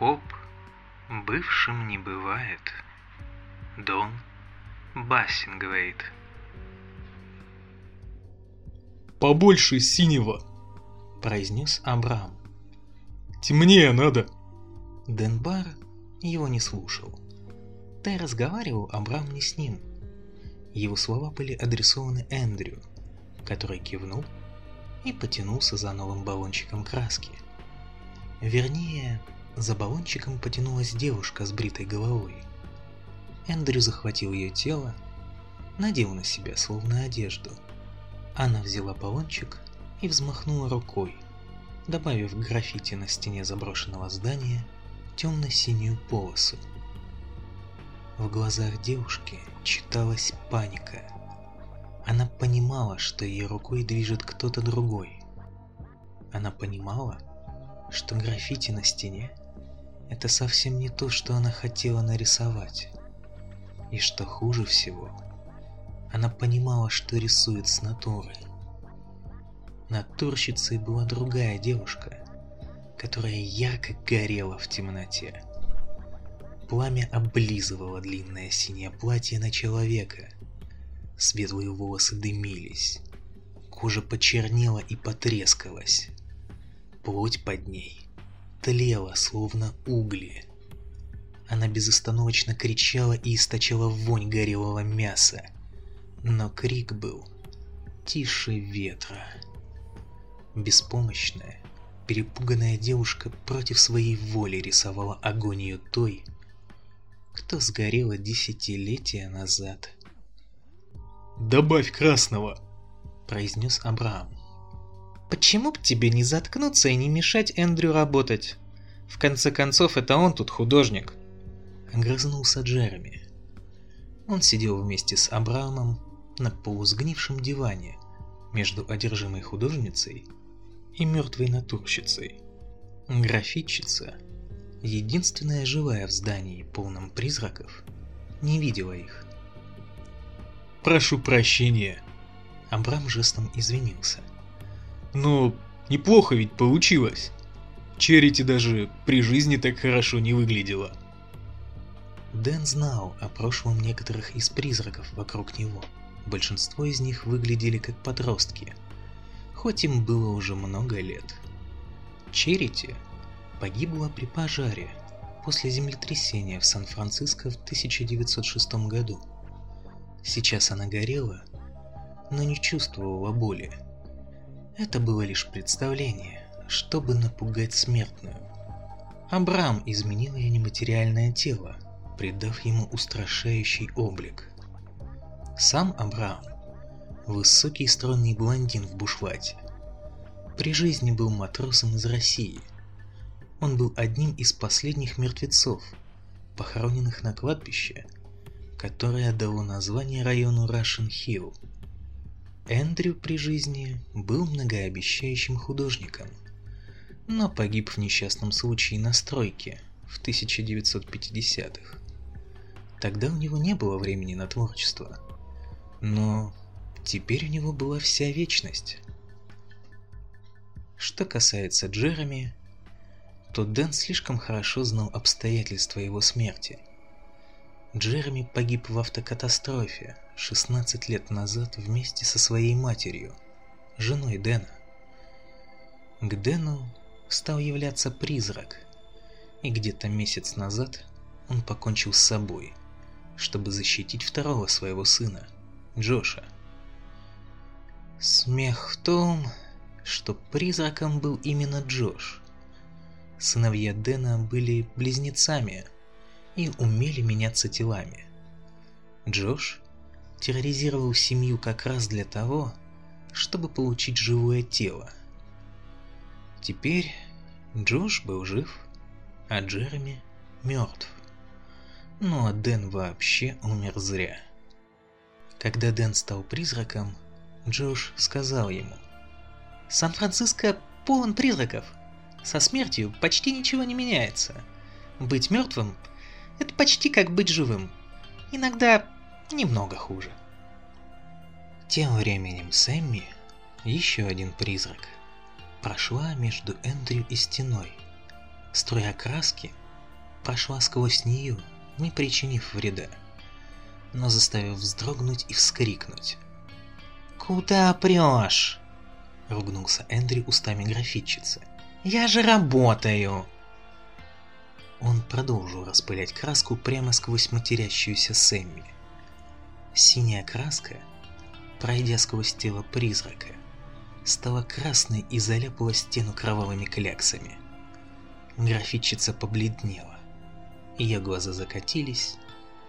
Коп бывшим не бывает. Дон Бассингвейт. «Побольше синего!» – произнес Абрам. «Темнее надо!» Денбар его не слушал. Да и разговаривал Абрам не с ним. Его слова были адресованы Эндрю, который кивнул и потянулся за новым баллончиком краски. Вернее, за баллончиком потянулась девушка с бритой головой. Эндрю захватил ее тело, надел на себя словно одежду. Она взяла баллончик и взмахнула рукой, добавив граффити на стене заброшенного здания темно-синюю полосу. В глазах девушки читалась паника. Она понимала, что ее рукой движет кто-то другой. Она понимала, что граффити на стене – это совсем не то, что она хотела нарисовать. И что хуже всего, она понимала, что рисует с натурой. Натурщицей была другая девушка, которая ярко горела в темноте. Пламя облизывало длинное синее платье на человека. Светлые волосы дымились. Кожа почернела и потрескалась. Плоть под ней тлела, словно угли. Она безостановочно кричала и источала вонь горелого мяса. Но крик был тише ветра. Беспомощная, перепуганная девушка против своей воли рисовала агонию той, кто сгорела десятилетия назад. «Добавь красного!» – произнес Абрам. «Почему бы тебе не заткнуться и не мешать Эндрю работать? В конце концов, это он тут художник!» Огрызнулся Джереми. Он сидел вместе с Абрамом на полусгнившем диване между одержимой художницей и мертвой натурщицей. Графитчица единственная живая в здании, полном призраков, не видела их. «Прошу прощения!» Абрам жестом извинился. «Но неплохо ведь получилось. Черити даже при жизни так хорошо не выглядела». Дэн знал о прошлом некоторых из призраков вокруг него. Большинство из них выглядели как подростки, хоть им было уже много лет. Черити погибла при пожаре после землетрясения в Сан-Франциско в 1906 году. Сейчас она горела, но не чувствовала боли. Это было лишь представление, чтобы напугать смертную. Абрам изменил ее нематериальное тело, придав ему устрашающий облик. Сам Абрам – высокий стройный блондин в бушлате. При жизни был матросом из России – он был одним из последних мертвецов, похороненных на кладбище, которое дало название району Russian Hill. Эндрю при жизни был многообещающим художником, но погиб в несчастном случае на стройке в 1950-х. Тогда у него не было времени на творчество, но теперь у него была вся вечность. Что касается Джереми, то Дэн слишком хорошо знал обстоятельства его смерти. Джереми погиб в автокатастрофе 16 лет назад вместе со своей матерью, женой Дэна. К Дэну стал являться призрак, и где-то месяц назад он покончил с собой, чтобы защитить второго своего сына, Джоша. Смех в том, что призраком был именно Джош. Сыновья Дэна были близнецами и умели меняться телами. Джош терроризировал семью как раз для того, чтобы получить живое тело. Теперь Джош был жив, а Джереми мертв. Ну а Дэн вообще умер зря. Когда Дэн стал призраком, Джош сказал ему, «Сан-Франциско полон призраков. Со смертью почти ничего не меняется. Быть мертвым – это почти как быть живым. Иногда немного хуже. Тем временем Сэмми, еще один призрак, прошла между Эндрю и стеной. Струя краски прошла сквозь нее, не причинив вреда, но заставив вздрогнуть и вскрикнуть. «Куда прешь?» — ругнулся Эндрю устами графитчицы. «Я же работаю!» Он продолжил распылять краску прямо сквозь матерящуюся Сэмми. Синяя краска, пройдя сквозь тело призрака, стала красной и заляпала стену кровавыми кляксами. Графитчица побледнела. Ее глаза закатились,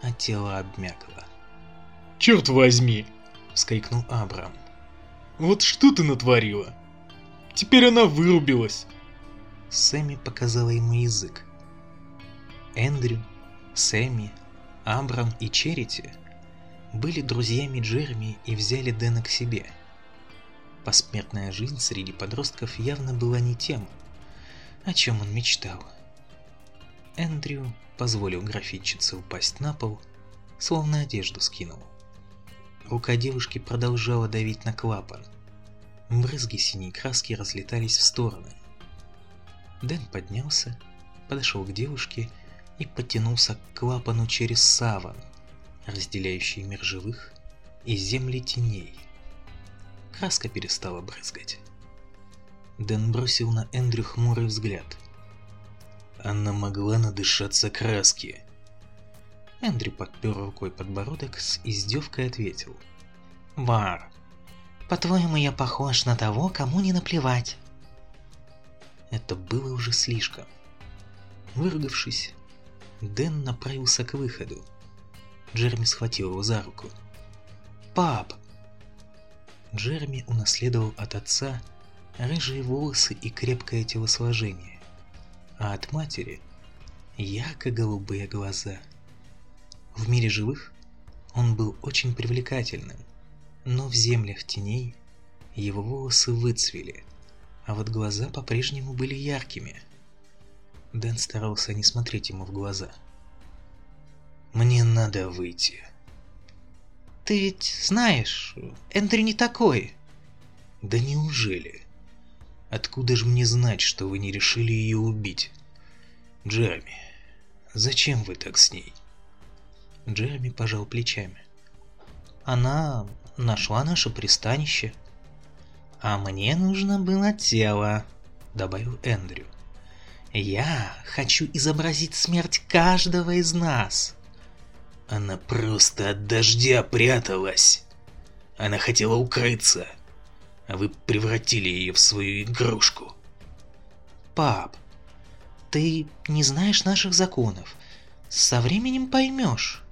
а тело обмякло. «Черт возьми!» — вскрикнул Абрам. «Вот что ты натворила? Теперь она вырубилась!» Сэмми показала ему язык. Эндрю, Сэмми, Абрам и Черити были друзьями Джереми и взяли Дэна к себе. Посмертная жизнь среди подростков явно была не тем, о чем он мечтал. Эндрю позволил графитчице упасть на пол, словно одежду скинул. Рука девушки продолжала давить на клапан. Брызги синей краски разлетались в стороны. Дэн поднялся, подошел к девушке и потянулся к клапану через саван, разделяющий мир живых и земли теней. Краска перестала брызгать. Дэн бросил на Эндрю хмурый взгляд. Она могла надышаться краски. Эндрю подпер рукой подбородок с издевкой ответил. «Вар, по-твоему, я похож на того, кому не наплевать?» Это было уже слишком. Выругавшись, Дэн направился к выходу. Джерми схватил его за руку. «Пап!» Джерми унаследовал от отца рыжие волосы и крепкое телосложение, а от матери ярко-голубые глаза. В мире живых он был очень привлекательным, но в землях теней его волосы выцвели, а вот глаза по-прежнему были яркими. Дэн старался не смотреть ему в глаза. «Мне надо выйти», ты ведь знаешь, Эндрю не такой. Да неужели? Откуда же мне знать, что вы не решили ее убить? Джереми, зачем вы так с ней? Джереми пожал плечами. Она нашла наше пристанище. А мне нужно было тело, добавил Эндрю. Я хочу изобразить смерть каждого из нас. Она просто от дождя пряталась. Она хотела укрыться, а вы превратили ее в свою игрушку. Пап, ты не знаешь наших законов. Со временем поймешь.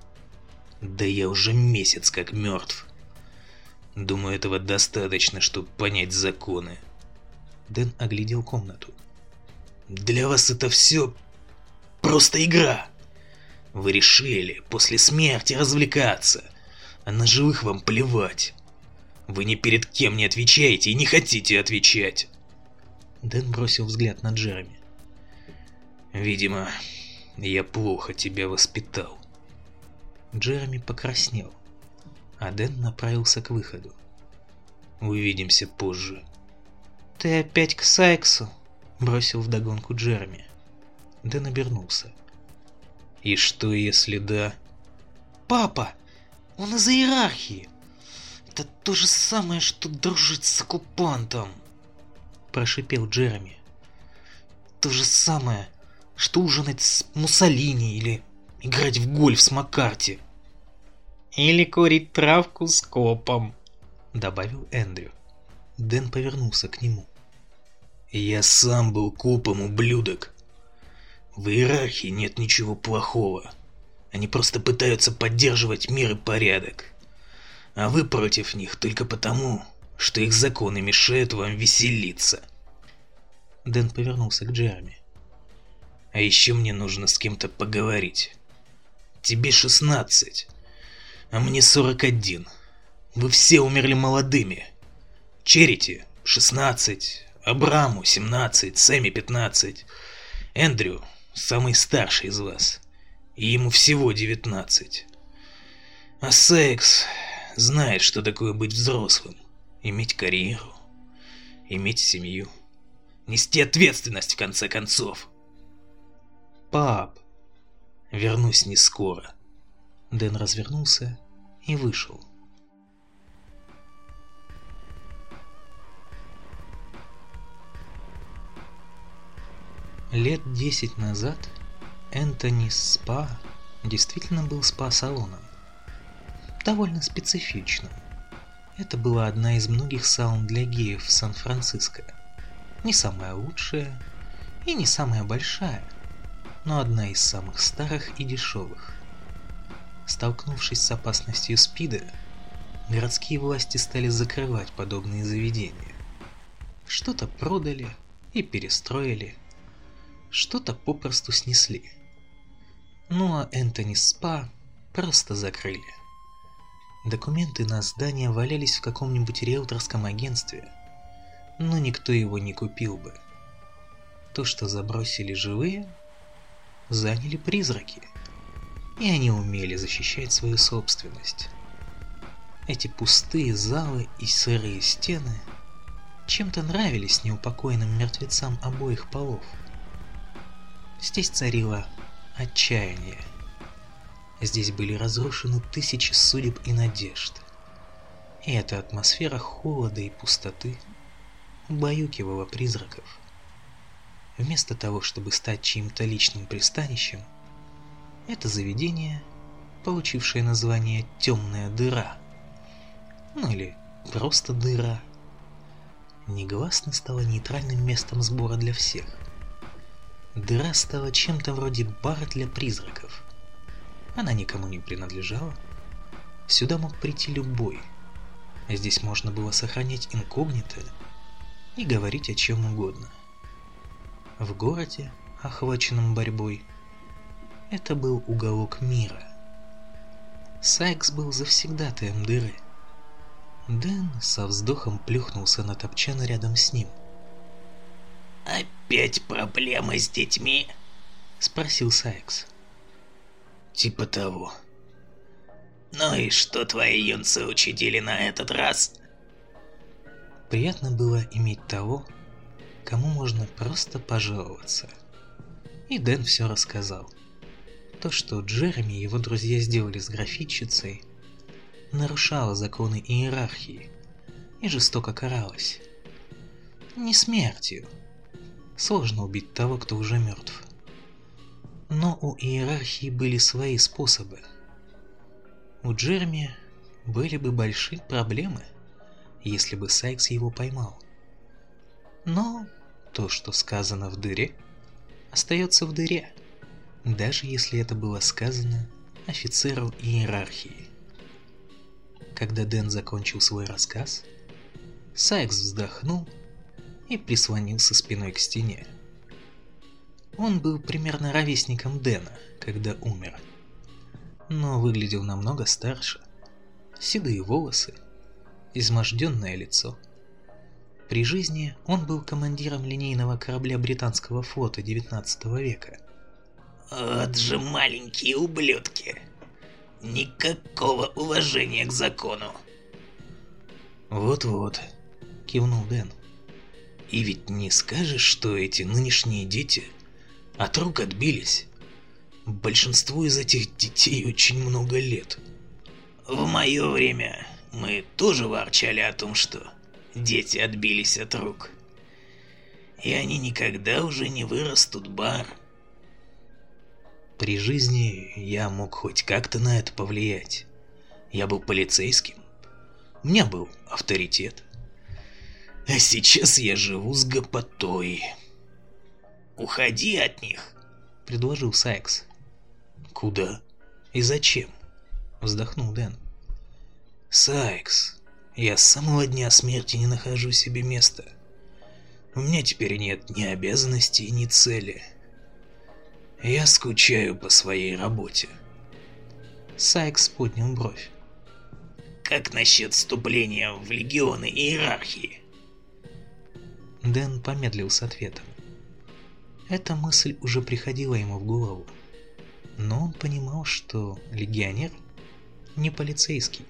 Да я уже месяц как мертв. Думаю, этого достаточно, чтобы понять законы. Дэн оглядел комнату. Для вас это все просто игра. Вы решили после смерти развлекаться, а на живых вам плевать. Вы ни перед кем не отвечаете и не хотите отвечать. Дэн бросил взгляд на Джереми. Видимо, я плохо тебя воспитал. Джереми покраснел, а Дэн направился к выходу. Увидимся позже. Ты опять к сексу? Бросил вдогонку Джереми. Дэн обернулся. И что если да? Папа, он из иерархии. Это то же самое, что дружить с оккупантом. Прошипел Джереми. То же самое, что ужинать с Муссолини или играть в гольф с Маккарти. Или курить травку с копом, добавил Эндрю. Дэн повернулся к нему. Я сам был копом, ублюдок. В иерархии нет ничего плохого. Они просто пытаются поддерживать мир и порядок. А вы против них только потому, что их законы мешают вам веселиться. Дэн повернулся к Джереми. А еще мне нужно с кем-то поговорить. Тебе 16, а мне 41. Вы все умерли молодыми. Черити 16, Абраму 17, Сэмми 15, Эндрю самый старший из вас, и ему всего 19. А Секс знает, что такое быть взрослым, иметь карьеру, иметь семью, нести ответственность в конце концов. Пап, Вернусь не скоро. Дэн развернулся и вышел. Лет десять назад Энтони Спа действительно был спа-салоном. Довольно специфичным. Это была одна из многих саун для геев в Сан-Франциско. Не самая лучшая и не самая большая, но одна из самых старых и дешевых. Столкнувшись с опасностью СПИДа, городские власти стали закрывать подобные заведения. Что-то продали и перестроили, что-то попросту снесли. Ну а Энтони Спа просто закрыли. Документы на здание валялись в каком-нибудь риэлторском агентстве, но никто его не купил бы. То, что забросили живые, заняли призраки, и они умели защищать свою собственность. Эти пустые залы и сырые стены чем-то нравились неупокоенным мертвецам обоих полов – Здесь царило отчаяние. Здесь были разрушены тысячи судеб и надежд. И эта атмосфера холода и пустоты убаюкивала призраков. Вместо того, чтобы стать чьим-то личным пристанищем, это заведение, получившее название «Темная дыра», ну или просто «дыра», негласно стало нейтральным местом сбора для всех – Дыра стала чем-то вроде бара для призраков. Она никому не принадлежала. Сюда мог прийти любой. Здесь можно было сохранять инкогнито и говорить о чем угодно. В городе, охваченном борьбой, это был уголок мира. Сайкс был завсегдатаем дыры. Дэн со вздохом плюхнулся на топчан рядом с ним. «Опять проблемы с детьми?» — спросил Сайкс. «Типа того». «Ну и что твои юнцы учудили на этот раз?» Приятно было иметь того, кому можно просто пожаловаться. И Дэн все рассказал. То, что Джереми и его друзья сделали с графитчицей, нарушало законы иерархии и жестоко каралось. Не смертью, Сложно убить того, кто уже мертв. Но у иерархии были свои способы. У Джерми были бы большие проблемы, если бы Сайкс его поймал. Но то, что сказано в дыре, остается в дыре, даже если это было сказано офицеру иерархии. Когда Дэн закончил свой рассказ, Сайкс вздохнул и прислонился спиной к стене. Он был примерно ровесником Дэна, когда умер, но выглядел намного старше. Седые волосы, изможденное лицо. При жизни он был командиром линейного корабля британского флота 19 века. Вот же маленькие ублюдки. Никакого уважения к закону. Вот-вот, кивнул Дэн. И ведь не скажешь, что эти нынешние дети от рук отбились. Большинству из этих детей очень много лет. В мое время мы тоже ворчали о том, что дети отбились от рук. И они никогда уже не вырастут, бар. При жизни я мог хоть как-то на это повлиять. Я был полицейским. У меня был авторитет. А сейчас я живу с гопотой. Уходи от них, предложил Сайкс. Куда? И зачем? Вздохнул Дэн. Сайкс, я с самого дня смерти не нахожу себе места. У меня теперь нет ни обязанностей, ни цели. Я скучаю по своей работе. Сайкс поднял бровь. Как насчет вступления в легионы иерархии? Дэн помедлил с ответом. Эта мысль уже приходила ему в голову. Но он понимал, что легионер не полицейский.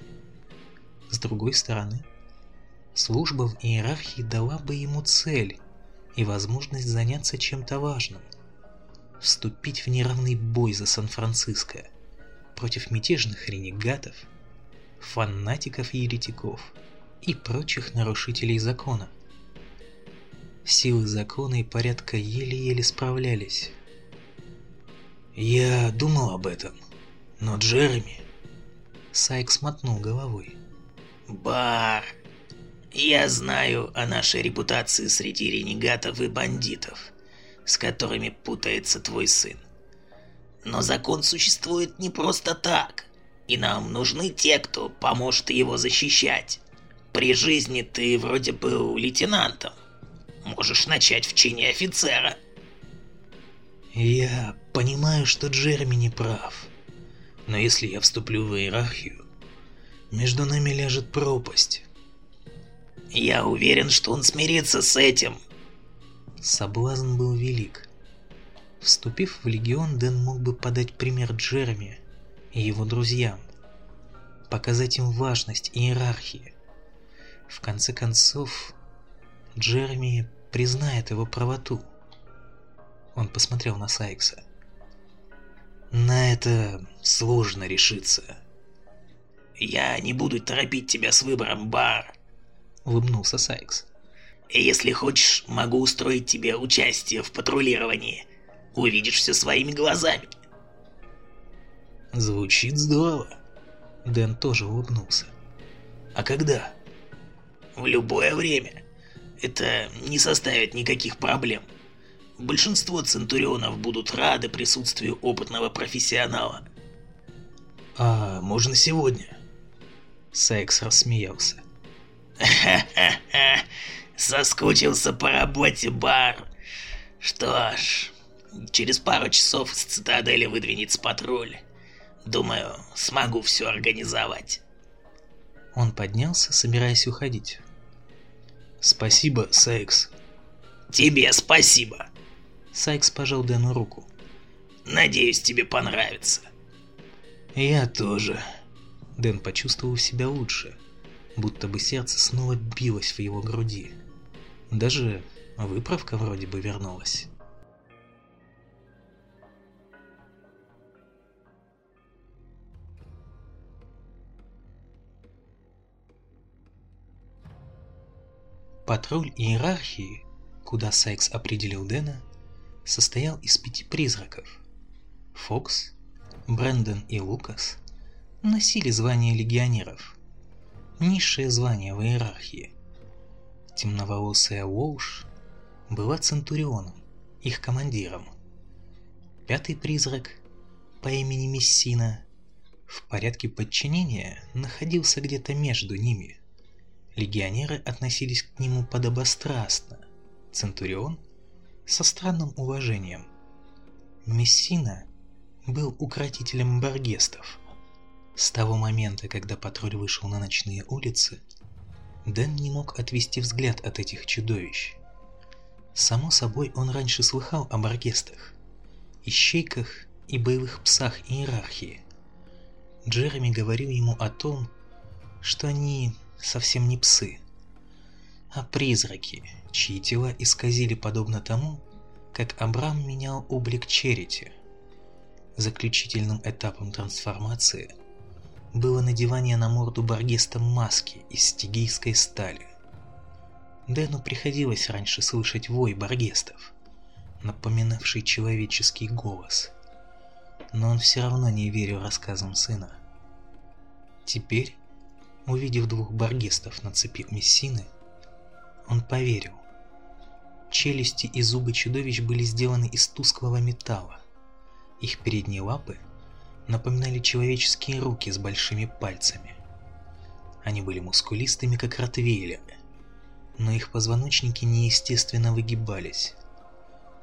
С другой стороны, служба в иерархии дала бы ему цель и возможность заняться чем-то важным. вступить в неравный бой за Сан-Франциско против мятежных ренегатов, фанатиков-еретиков и прочих нарушителей закона. Силы закона и порядка еле-еле справлялись. Я думал об этом, но Джереми... Сайкс мотнул головой. Бар, я знаю о нашей репутации среди ренегатов и бандитов, с которыми путается твой сын. Но закон существует не просто так, и нам нужны те, кто поможет его защищать. При жизни ты вроде был лейтенантом. Можешь начать в чине офицера. Я понимаю, что Джереми не прав. Но если я вступлю в иерархию, между нами ляжет пропасть. Я уверен, что он смирится с этим. Соблазн был велик. Вступив в легион, Дэн мог бы подать пример Джереми и его друзьям, показать им важность иерархии. В конце концов, Джереми признает его правоту. Он посмотрел на Сайкса. На это сложно решиться. Я не буду торопить тебя с выбором, Бар, улыбнулся Сайкс. Если хочешь, могу устроить тебе участие в патрулировании. Увидишь все своими глазами. Звучит здорово. Дэн тоже улыбнулся. А когда? В любое время. Это не составит никаких проблем. Большинство центурионов будут рады присутствию опытного профессионала. А можно сегодня? Сайкс рассмеялся. Ха-ха-ха, соскучился по работе, бар. Что ж, через пару часов с цитадели выдвинется патруль. Думаю, смогу все организовать. Он поднялся, собираясь уходить. Спасибо, Сайкс. Тебе спасибо. Сайкс пожал Дэну руку. Надеюсь, тебе понравится. Я тоже. Дэн почувствовал себя лучше, будто бы сердце снова билось в его груди. Даже выправка вроде бы вернулась. Патруль иерархии, куда Сайкс определил Дэна, состоял из пяти призраков. Фокс, Брэндон и Лукас носили звание легионеров, низшее звание в иерархии. Темноволосая Уолш была Центурионом, их командиром. Пятый призрак по имени Мессина в порядке подчинения находился где-то между ними. Легионеры относились к нему подобострастно, Центурион со странным уважением. Мессина был укротителем баргестов. С того момента, когда патруль вышел на ночные улицы, Дэн не мог отвести взгляд от этих чудовищ. Само собой, он раньше слыхал о баргестах, ищейках и боевых псах иерархии. Джереми говорил ему о том, что они совсем не псы, а призраки, чьи тела исказили подобно тому, как Абрам менял облик Черити. Заключительным этапом трансформации было надевание на морду Баргеста маски из стигийской стали. Дэну приходилось раньше слышать вой Баргестов, напоминавший человеческий голос, но он все равно не верил рассказам сына. Теперь Увидев двух баргестов на цепи Мессины, он поверил. Челюсти и зубы чудовищ были сделаны из тусклого металла. Их передние лапы напоминали человеческие руки с большими пальцами. Они были мускулистыми, как ротвейлеры, но их позвоночники неестественно выгибались.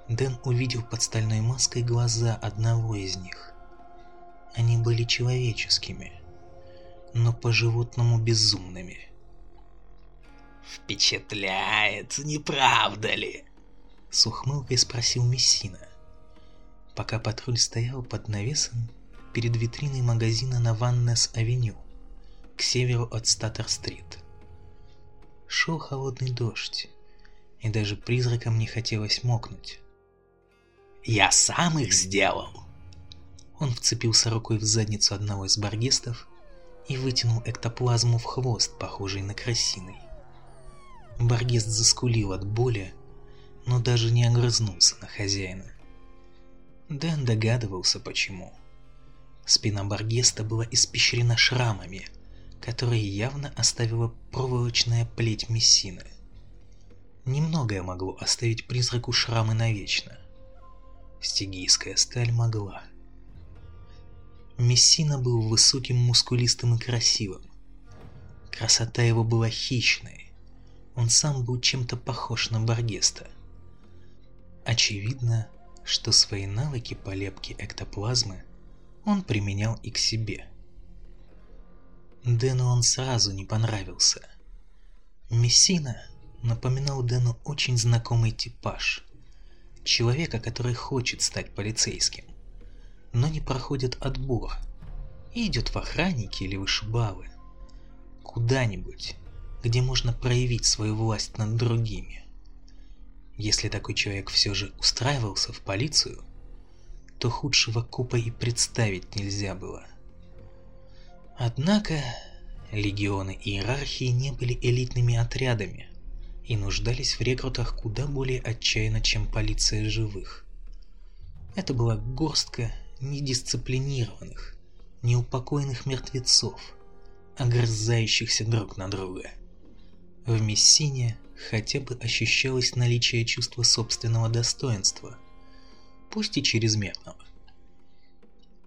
Дэн увидел под стальной маской глаза одного из них. Они были человеческими – но по-животному безумными. «Впечатляет, не правда ли?» С ухмылкой спросил Мессина, пока патруль стоял под навесом перед витриной магазина на Ваннес-авеню, к северу от Статтер-стрит. Шел холодный дождь, и даже призракам не хотелось мокнуть. Я сам их сделал. Он вцепился рукой в задницу одного из баргестов и вытянул эктоплазму в хвост, похожий на крысиный. Баргест заскулил от боли, но даже не огрызнулся на хозяина. Дэн догадывался, почему. Спина Баргеста была испещрена шрамами, которые явно оставила проволочная плеть Мессины. Немногое могло оставить призраку шрамы навечно. Стигийская сталь могла. Мессина был высоким, мускулистым и красивым. Красота его была хищной. Он сам был чем-то похож на Баргеста. Очевидно, что свои навыки по лепке эктоплазмы он применял и к себе. Дэну он сразу не понравился. Мессина напоминал Дэну очень знакомый типаж. Человека, который хочет стать полицейским, но не проходит отбор и идет в охранники или вышибалы. Куда-нибудь, где можно проявить свою власть над другими. Если такой человек все же устраивался в полицию, то худшего купа и представить нельзя было. Однако легионы иерархии не были элитными отрядами и нуждались в рекрутах куда более отчаянно, чем полиция живых. Это была горстка недисциплинированных, неупокоенных мертвецов, огрызающихся друг на друга. В Мессине хотя бы ощущалось наличие чувства собственного достоинства, пусть и чрезмерного.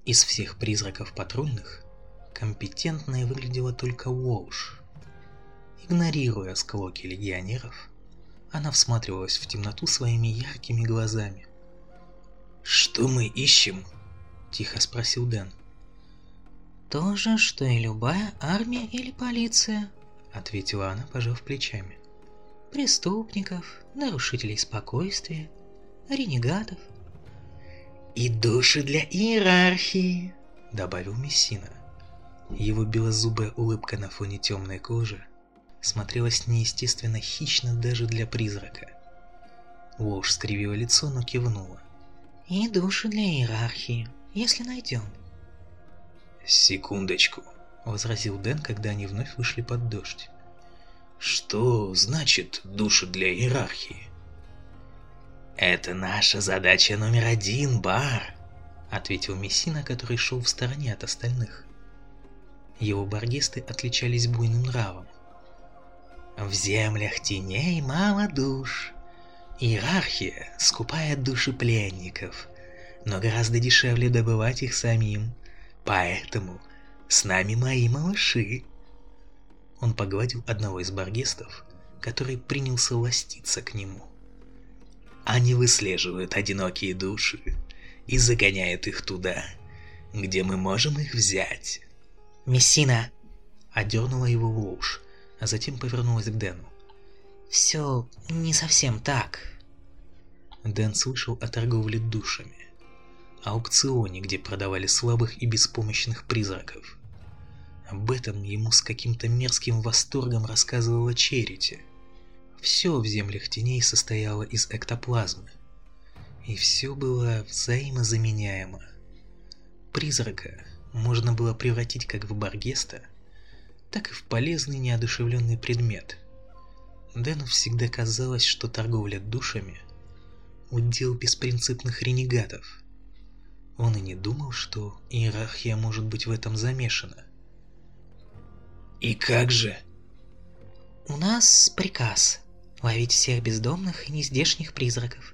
Из всех призраков патрульных компетентной выглядела только Уолш. Игнорируя склоки легионеров, она всматривалась в темноту своими яркими глазами. «Что мы ищем?» – тихо спросил Дэн. «То же, что и любая армия или полиция», — ответила она, пожав плечами. «Преступников, нарушителей спокойствия, ренегатов». «И души для иерархии», — добавил Мессина. Его белозубая улыбка на фоне темной кожи смотрелась неестественно хищно даже для призрака. Волш скривила лицо, но кивнула. «И души для иерархии, если найдем». «Секундочку», — возразил Дэн, когда они вновь вышли под дождь. «Что значит души для иерархии?» «Это наша задача номер один, Бар», — ответил Мессина, который шел в стороне от остальных. Его баргисты отличались буйным нравом. «В землях теней мало душ. Иерархия скупает души пленников, но гораздо дешевле добывать их самим. Поэтому с нами мои малыши». Он погладил одного из баргистов, который принялся ластиться к нему. Они выслеживают одинокие души и загоняют их туда, где мы можем их взять. «Мессина!» — одернула его ушь, а затем повернулась к Дэну. «Все не совсем так». Дэн слышал о торговле душами, аукционе, где продавали слабых и беспомощных призраков. Об этом ему с каким-то мерзким восторгом рассказывала Черити. Все в землях теней состояло из эктоплазмы. И все было взаимозаменяемо. Призрака можно было превратить как в Баргеста, так и в полезный неодушевленный предмет. Дэну всегда казалось, что торговля душами – удел беспринципных ренегатов. Он и не думал, что иерархия может быть в этом замешана. «И как же?» «У нас приказ ловить всех бездомных и нездешних призраков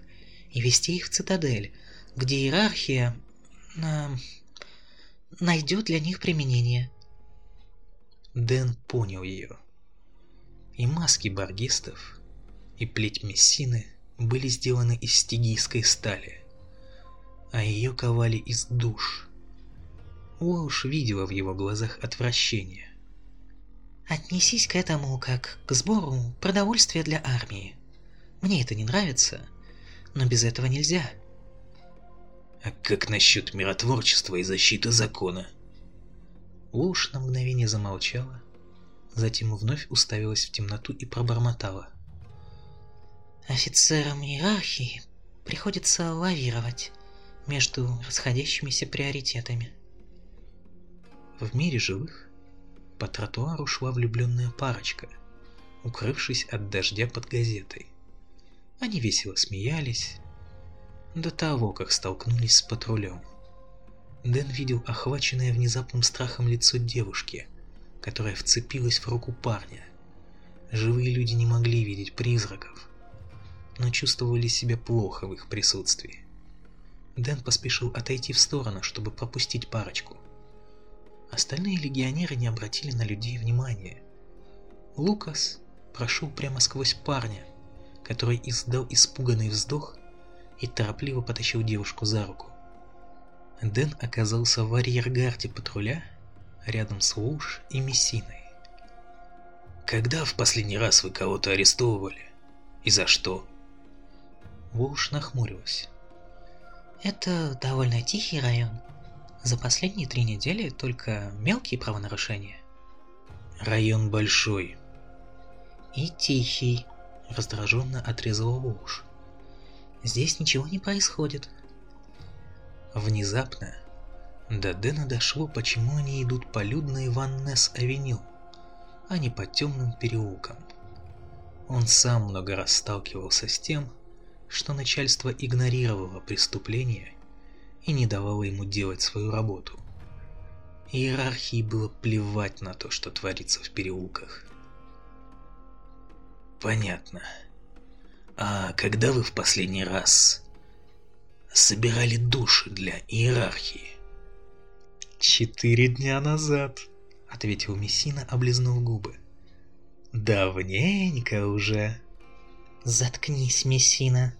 и вести их в цитадель, где иерархия э, найдет для них применение». Дэн понял ее. И маски баргистов, и плеть Мессины были сделаны из стигийской стали, а ее ковали из душ. Уолш видела в его глазах отвращение. Отнесись к этому как к сбору продовольствия для армии. Мне это не нравится, но без этого нельзя. А как насчет миротворчества и защиты закона? Уолш на мгновение замолчала, затем вновь уставилась в темноту и пробормотала. Офицерам иерархии Приходится лавировать между расходящимися приоритетами. В мире живых по тротуару шла влюбленная парочка, укрывшись от дождя под газетой. Они весело смеялись до того, как столкнулись с патрулем. Дэн видел охваченное внезапным страхом лицо девушки, которая вцепилась в руку парня. Живые люди не могли видеть призраков, но чувствовали себя плохо в их присутствии. Дэн поспешил отойти в сторону, чтобы пропустить парочку. Остальные легионеры не обратили на людей внимания. Лукас прошел прямо сквозь парня, который издал испуганный вздох и торопливо потащил девушку за руку. Дэн оказался в арьергарде патруля рядом с Луш и Мессиной. «Когда в последний раз вы кого-то арестовывали? И за что?» Волш нахмурилась. Это довольно тихий район. За последние три недели только мелкие правонарушения. Район большой. И тихий, раздраженно отрезала Волш. Здесь ничего не происходит. Внезапно до Дэна дошло, почему они идут по людной Ваннес-авеню, а не по темным переулкам. Он сам много раз сталкивался с тем, что начальство игнорировало преступление и не давало ему делать свою работу. Иерархии было плевать на то, что творится в переулках. Понятно. А когда вы в последний раз собирали души для иерархии? Четыре дня назад, ответил Мессина, облизнув губы. Давненько уже. Заткнись, Мессина.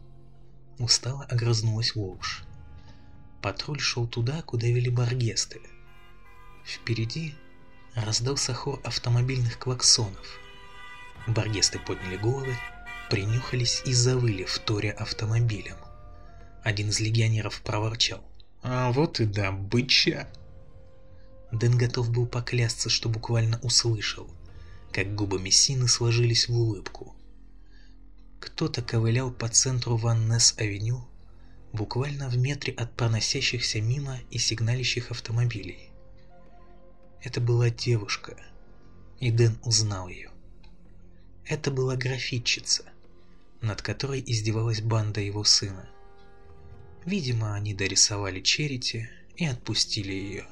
Устало огрызнулась Волш. Патруль шел туда, куда вели баргесты. Впереди раздался хор автомобильных клаксонов. Баргесты подняли головы, принюхались и завыли в торе автомобилем. Один из легионеров проворчал. «А вот и добыча!» Дэн готов был поклясться, что буквально услышал, как губы Мессины сложились в улыбку. Кто-то ковылял по центру Ваннес-авеню, буквально в метре от проносящихся мимо и сигналящих автомобилей. Это была девушка, и Дэн узнал ее. Это была графитчица, над которой издевалась банда его сына. Видимо, они дорисовали Черити и отпустили ее.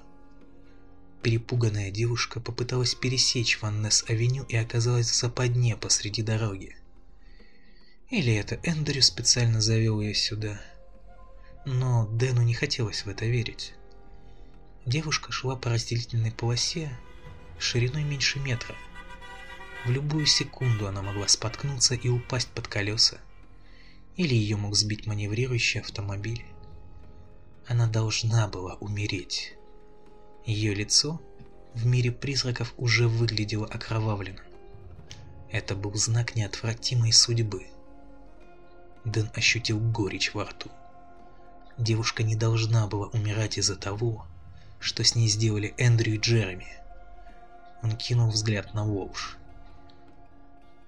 Перепуганная девушка попыталась пересечь Ваннес-авеню и оказалась в западне посреди дороги. Или это Эндрю специально завел ее сюда. Но Дэну не хотелось в это верить. Девушка шла по разделительной полосе шириной меньше метра. В любую секунду она могла споткнуться и упасть под колеса или ее мог сбить маневрирующий автомобиль. Она должна была умереть. Ее лицо в мире призраков уже выглядело окровавленным. Это был знак неотвратимой судьбы. Дэн ощутил горечь во рту. Девушка не должна была умирать из-за того, что с ней сделали Эндрю и Джереми. Он кинул взгляд на Волш.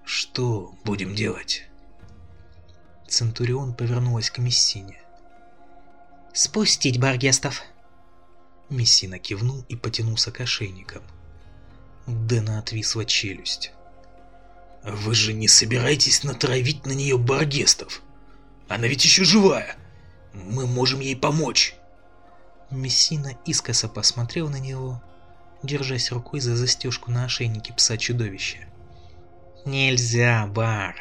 «Что будем делать?» Центурион повернулась к Мессине. «Спустить Баргестов!» Мессина кивнул и потянулся к ошейникам. Дэна отвисла челюсть. «Вы же не собираетесь натравить на нее Баргестов? Она ведь еще живая! Мы можем ей помочь!» Мессина искоса посмотрел на него, держась рукой за застежку на ошейнике пса-чудовища. «Нельзя, Бар!»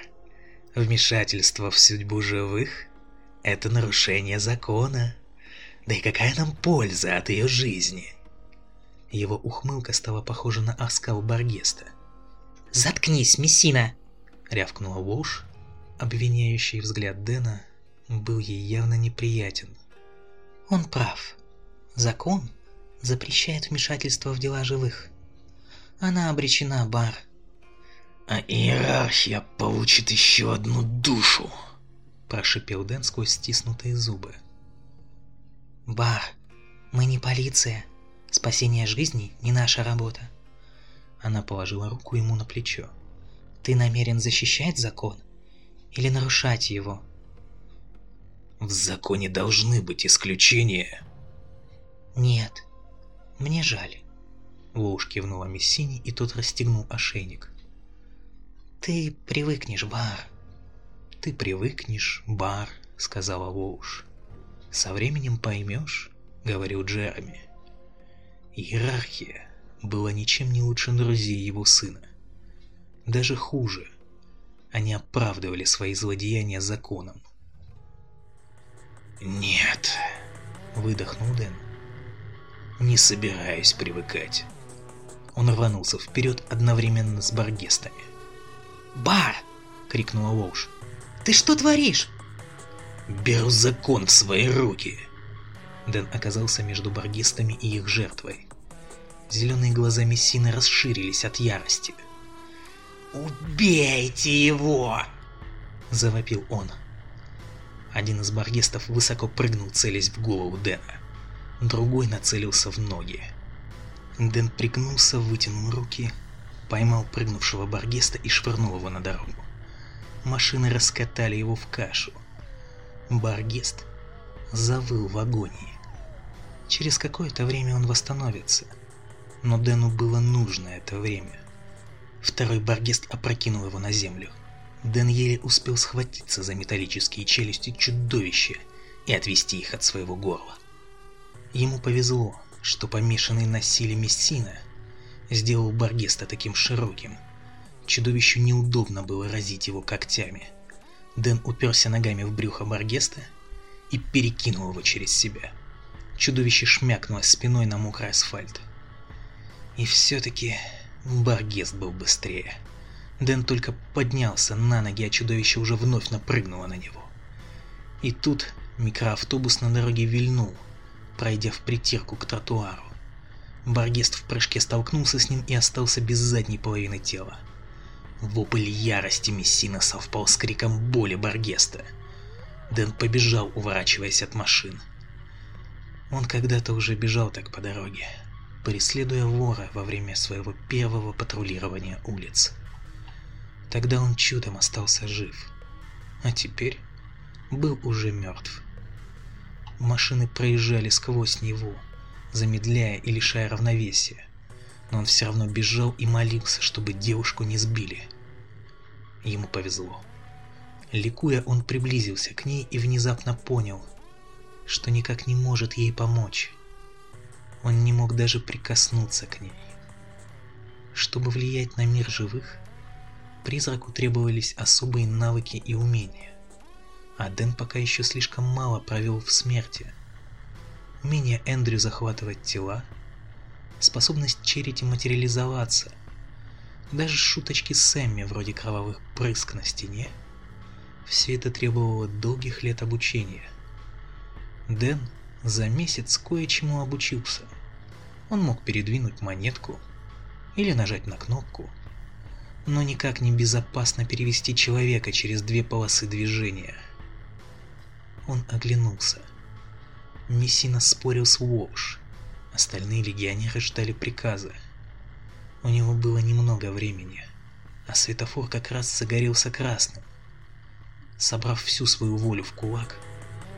Вмешательство в судьбу живых – это нарушение закона. Да и какая нам польза от ее жизни? Его ухмылка стала похожа на оскал Баргеста. «Заткнись, Мессина!» — рявкнула Волш. Обвиняющий взгляд Дэна был ей явно неприятен. «Он прав. Закон запрещает вмешательство в дела живых. Она обречена, Бар а иерархия получит еще одну душу, прошипел Дэн сквозь стиснутые зубы. Бар, мы не полиция. Спасение жизни не наша работа. Она положила руку ему на плечо. Ты намерен защищать закон или нарушать его? В законе должны быть исключения. Нет, мне жаль. Воуш кивнула Мессини, и тот расстегнул ошейник. Ты привыкнешь, Бар. Ты привыкнешь, Бар, сказала Воуш. Со временем поймешь, говорил Джереми. Иерархия была ничем не лучше друзей его сына. Даже хуже. Они оправдывали свои злодеяния законом. «Нет», — выдохнул Дэн. «Не собираюсь привыкать». Он рванулся вперед одновременно с баргестами. «Бар!» — крикнула Волш. «Ты что творишь?» «Беру закон в свои руки!» Дэн оказался между баргистами и их жертвой. Зеленые глаза Мессины расширились от ярости. «Убейте его!» – завопил он. Один из баргестов высоко прыгнул, целясь в голову Дэна. Другой нацелился в ноги. Дэн пригнулся, вытянул руки, поймал прыгнувшего баргеста и швырнул его на дорогу. Машины раскатали его в кашу. Баргест завыл в агонии. Через какое-то время он восстановится, но Дэну было нужно это время. Второй баргест опрокинул его на землю. Дэн еле успел схватиться за металлические челюсти чудовища и отвести их от своего горла. Ему повезло, что помешанный на силе Мессина сделал Баргеста таким широким. Чудовищу неудобно было разить его когтями. Дэн уперся ногами в брюхо Баргеста и перекинул его через себя. Чудовище шмякнулось спиной на мокрый асфальт. И все-таки Баргест был быстрее. Дэн только поднялся на ноги, а чудовище уже вновь напрыгнуло на него. И тут микроавтобус на дороге вильнул, пройдя в притирку к тротуару. Баргест в прыжке столкнулся с ним и остался без задней половины тела. Вопль ярости Мессина совпал с криком боли Баргеста. Дэн побежал, уворачиваясь от машин. Он когда-то уже бежал так по дороге преследуя вора во время своего первого патрулирования улиц. Тогда он чудом остался жив, а теперь был уже мертв. Машины проезжали сквозь него, замедляя и лишая равновесия, но он все равно бежал и молился, чтобы девушку не сбили. Ему повезло. Ликуя, он приблизился к ней и внезапно понял, что никак не может ей помочь. Он не мог даже прикоснуться к ней. Чтобы влиять на мир живых, призраку требовались особые навыки и умения. А Дэн пока еще слишком мало провел в смерти. Умение Эндрю захватывать тела, способность Черити материализоваться, даже шуточки Сэмми вроде кровавых прыск на стене, все это требовало долгих лет обучения. Дэн за месяц кое-чему обучился. Он мог передвинуть монетку или нажать на кнопку, но никак не безопасно перевести человека через две полосы движения. Он оглянулся. Мессина спорил с Уолш. Остальные легионеры ждали приказа. У него было немного времени, а светофор как раз загорелся красным. Собрав всю свою волю в кулак,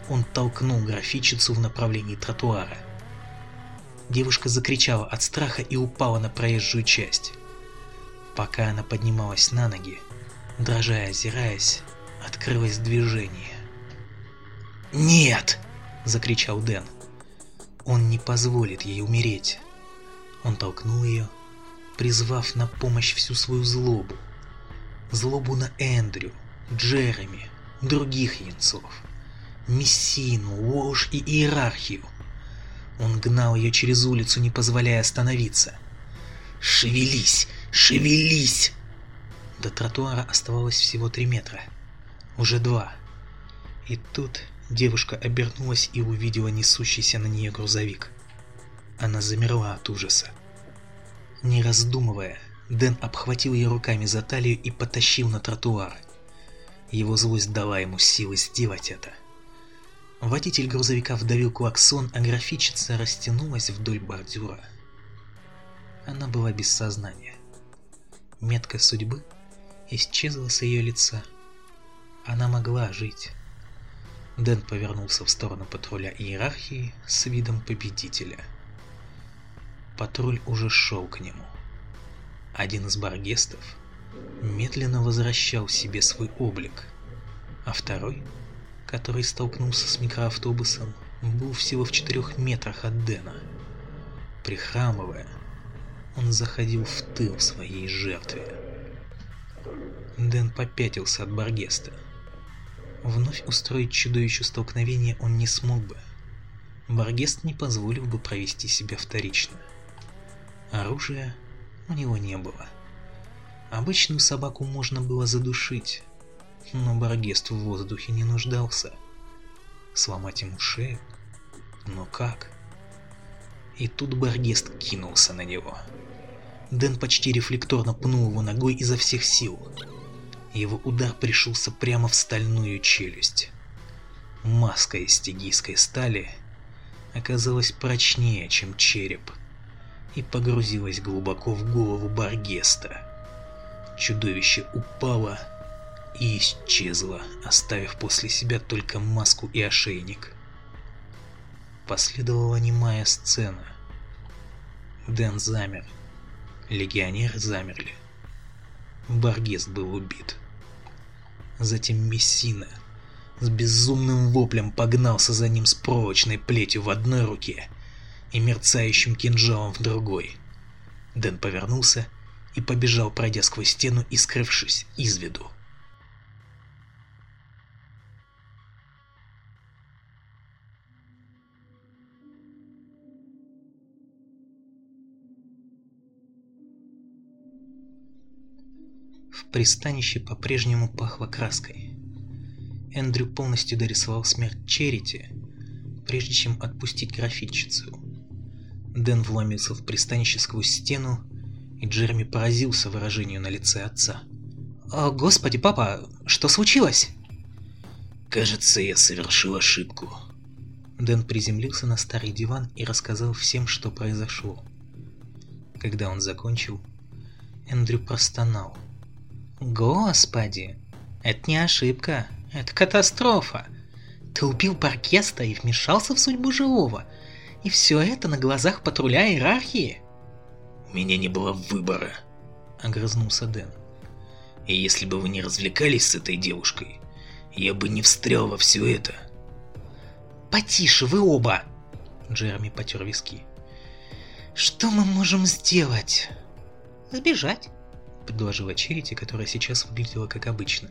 он толкнул графичицу в направлении тротуара. Девушка закричала от страха и упала на проезжую часть. Пока она поднималась на ноги, дрожа озираясь, открылось движение. «Нет!» – закричал Дэн. Он не позволит ей умереть. Он толкнул ее, призвав на помощь всю свою злобу. Злобу на Эндрю, Джереми, других янцов. Мессину, ложь и иерархию. Он гнал ее через улицу, не позволяя остановиться. «Шевелись! Шевелись!» До тротуара оставалось всего три метра. Уже два. И тут девушка обернулась и увидела несущийся на нее грузовик. Она замерла от ужаса. Не раздумывая, Дэн обхватил ее руками за талию и потащил на тротуар. Его злость дала ему силы сделать это. Водитель грузовика вдавил клаксон, а графичица растянулась вдоль бордюра. Она была без сознания. Метка судьбы исчезла с ее лица. Она могла жить. Дэн повернулся в сторону патруля иерархии с видом победителя. Патруль уже шел к нему. Один из баргестов медленно возвращал себе свой облик, а второй, который столкнулся с микроавтобусом, был всего в четырех метрах от Дэна. Прихрамывая, он заходил в тыл своей жертве. Дэн попятился от Баргеста. Вновь устроить чудовищу столкновение он не смог бы. Баргест не позволил бы провести себя вторично. Оружия у него не было. Обычную собаку можно было задушить, но Баргест в воздухе не нуждался. Сломать ему шею? Но как? И тут Баргест кинулся на него. Дэн почти рефлекторно пнул его ногой изо всех сил. Его удар пришелся прямо в стальную челюсть. Маска из стигийской стали оказалась прочнее, чем череп, и погрузилась глубоко в голову Баргеста. Чудовище упало и исчезло, оставив после себя только маску и ошейник. Последовала немая сцена. Дэн замер. Легионеры замерли. Баргест был убит. Затем Мессина с безумным воплем погнался за ним с проволочной плетью в одной руке и мерцающим кинжалом в другой. Дэн повернулся и побежал, пройдя сквозь стену и скрывшись из виду. Пристанище по-прежнему пахло краской. Эндрю полностью дорисовал смерть Черити, прежде чем отпустить графитчицу. Дэн вломился в пристанище сквозь стену, и Джереми поразился выражению на лице отца. «О, господи, папа, что случилось?» «Кажется, я совершил ошибку». Дэн приземлился на старый диван и рассказал всем, что произошло. Когда он закончил, Эндрю простонал. Господи, это не ошибка, это катастрофа. Ты убил Баркеста и вмешался в судьбу живого. И все это на глазах патруля иерархии? У меня не было выбора, огрызнулся Дэн. И если бы вы не развлекались с этой девушкой, я бы не встрял во все это. Потише вы оба! Джереми потер виски. Что мы можем сделать? Сбежать предложила Черити, которая сейчас выглядела как обычно.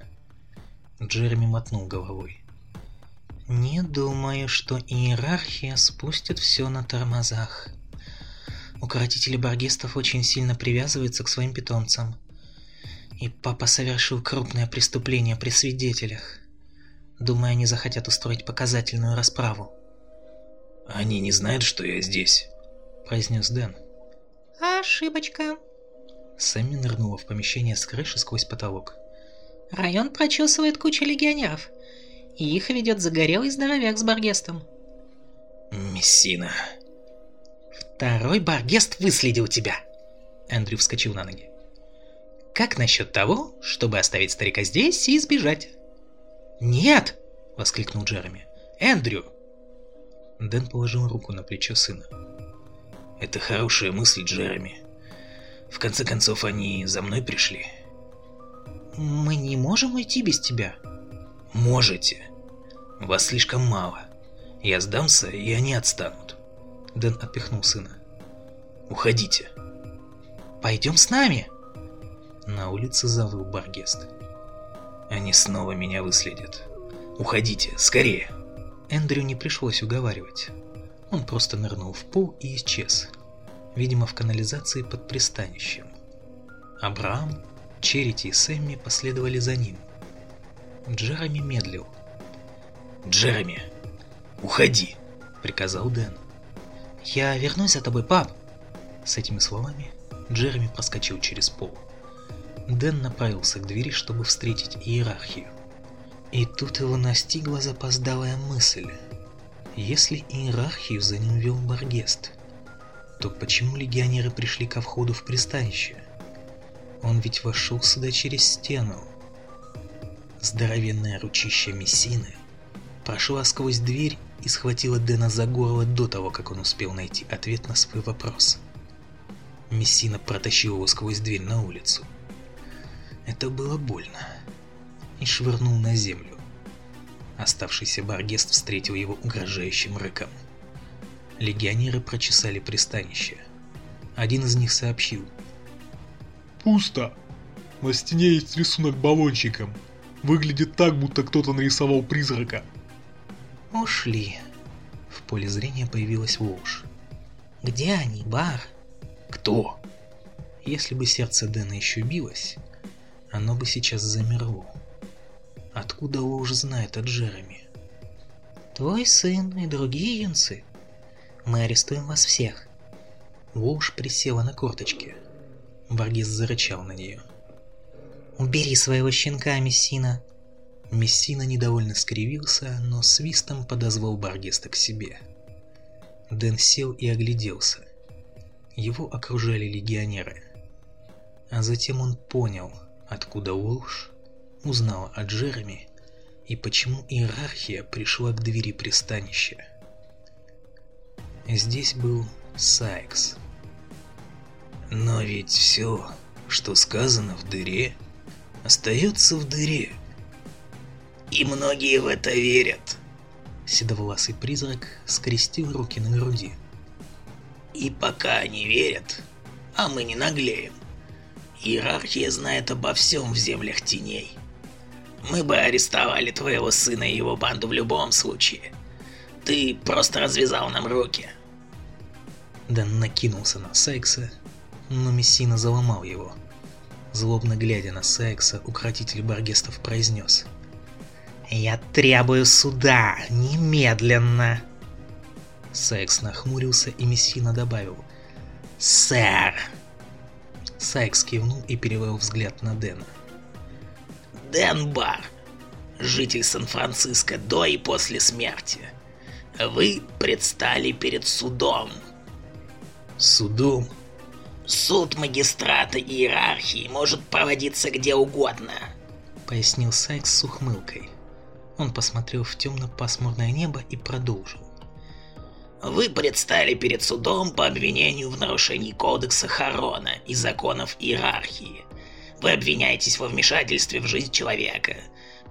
Джереми мотнул головой. «Не думаю, что иерархия спустит все на тормозах. Укротители баргистов очень сильно привязываются к своим питомцам. И папа совершил крупное преступление при свидетелях. Думаю, они захотят устроить показательную расправу». «Они не знают, что я здесь», — произнес Дэн. «Ошибочка», Сэмми нырнула в помещение с крыши сквозь потолок. «Район прочесывает куча легионеров, и их ведет загорелый здоровяк с Баргестом». «Мессина». «Второй Баргест выследил тебя!» Эндрю вскочил на ноги. «Как насчет того, чтобы оставить старика здесь и сбежать?» «Нет!» — воскликнул Джереми. «Эндрю!» Дэн положил руку на плечо сына. «Это хорошая мысль, Джереми. В конце концов, они за мной пришли. Мы не можем уйти без тебя. Можете. Вас слишком мало. Я сдамся, и они отстанут. Дэн отпихнул сына. Уходите. Пойдем с нами. На улице завыл Баргест. Они снова меня выследят. Уходите, скорее. Эндрю не пришлось уговаривать. Он просто нырнул в пол и исчез, видимо в канализации под пристанищем. Абрам, Черити и Сэмми последовали за ним. Джереми медлил. «Джереми, уходи!» — приказал Дэн. «Я вернусь за тобой, пап!» С этими словами Джереми проскочил через пол. Дэн направился к двери, чтобы встретить иерархию. И тут его настигла запоздалая мысль. Если иерархию за ним вел Баргест, то почему легионеры пришли ко входу в пристанище? Он ведь вошел сюда через стену. Здоровенное ручище Мессины прошла сквозь дверь и схватила Дэна за горло до того, как он успел найти ответ на свой вопрос. Мессина протащил его сквозь дверь на улицу. Это было больно. И швырнул на землю. Оставшийся Баргест встретил его угрожающим рыком. Легионеры прочесали пристанище. Один из них сообщил. Пусто. На стене есть рисунок баллончиком. Выглядит так, будто кто-то нарисовал призрака. Ушли. В поле зрения появилась Волш. Где они, Бар? Кто? Если бы сердце Дэна еще билось, оно бы сейчас замерло. Откуда Волш знает о Джереми? Твой сын и другие юнцы. Мы арестуем вас всех. Волш присела на корточки. Баргис зарычал на нее. Убери своего щенка, Мессина. Мессина недовольно скривился, но свистом подозвал Баргеста к себе. Дэн сел и огляделся. Его окружали легионеры. А затем он понял, откуда Уолш узнал о Джереми и почему иерархия пришла к двери пристанища. Здесь был Сайкс. Но ведь все, что сказано в дыре, остается в дыре. И многие в это верят. Седовласый призрак скрестил руки на груди. И пока они верят, а мы не наглеем, иерархия знает обо всем в землях теней. Мы бы арестовали твоего сына и его банду в любом случае. Ты просто развязал нам руки. Дэн накинулся на Сайкса, но Мессина заломал его. Злобно глядя на Сайкса, укротитель Баргестов произнес. «Я требую суда! Немедленно!» Сайкс нахмурился, и Мессина добавил. «Сэр!» Сайкс кивнул и перевел взгляд на Дэна. Дэн Бар, житель Сан-Франциско до и после смерти. Вы предстали перед судом. Судом? Суд магистрата и иерархии может проводиться где угодно, пояснил Сайкс с ухмылкой. Он посмотрел в темно-пасмурное небо и продолжил. Вы предстали перед судом по обвинению в нарушении кодекса Харона и законов иерархии. Вы обвиняетесь во вмешательстве в жизнь человека,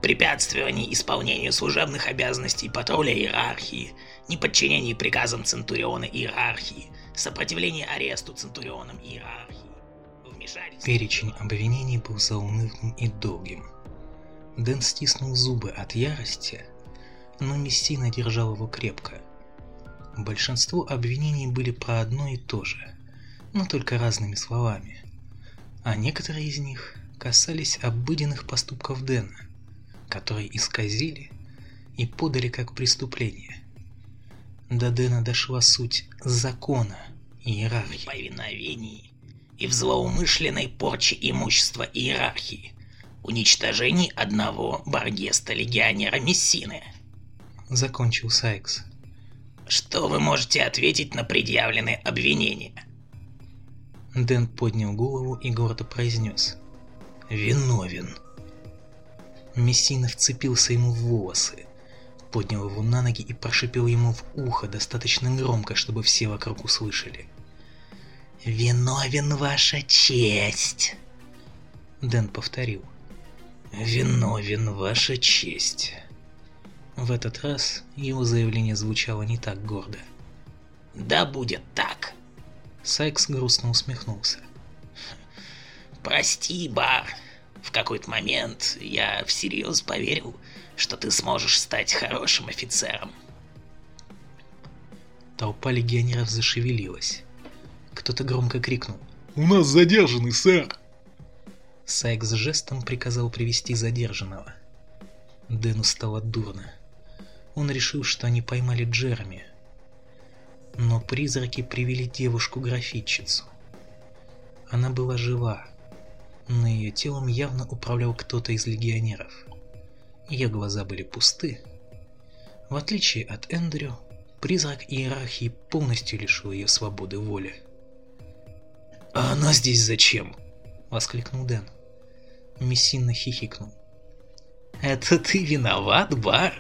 препятствовании исполнению служебных обязанностей патруля иерархии, неподчинении приказам Центуриона иерархии, сопротивлении аресту Центурионом иерархии, вмешательстве... Перечень обвинений был заунывным и долгим. Дэн стиснул зубы от ярости, но Мессина держал его крепко. Большинство обвинений были про одно и то же, но только разными словами. А некоторые из них касались обыденных поступков Дэна, которые исказили и подали как преступление. До Дэна дошла суть закона иерархии. Повиновении и в злоумышленной порче имущества иерархии, уничтожении одного баргеста-легионера Мессины. Закончил Сайкс. Что вы можете ответить на предъявленные обвинения? Дэн поднял голову и гордо произнес. «Виновен». Мессина вцепился ему в волосы, поднял его на ноги и прошипел ему в ухо достаточно громко, чтобы все вокруг услышали. «Виновен, ваша честь!» Дэн повторил. «Виновен, ваша честь!» В этот раз его заявление звучало не так гордо. «Да будет так!» Сайкс грустно усмехнулся. «Прости, Бар. В какой-то момент я всерьез поверил, что ты сможешь стать хорошим офицером». Толпа легионеров зашевелилась. Кто-то громко крикнул. «У нас задержанный, сэр!» Сайкс жестом приказал привести задержанного. Дэну стало дурно. Он решил, что они поймали Джереми, но призраки привели девушку-графитчицу. Она была жива, но ее телом явно управлял кто-то из легионеров. Ее глаза были пусты. В отличие от Эндрю, призрак иерархии полностью лишил ее свободы воли. «А она здесь зачем?» — воскликнул Дэн. Мессина хихикнул. «Это ты виноват, Бар?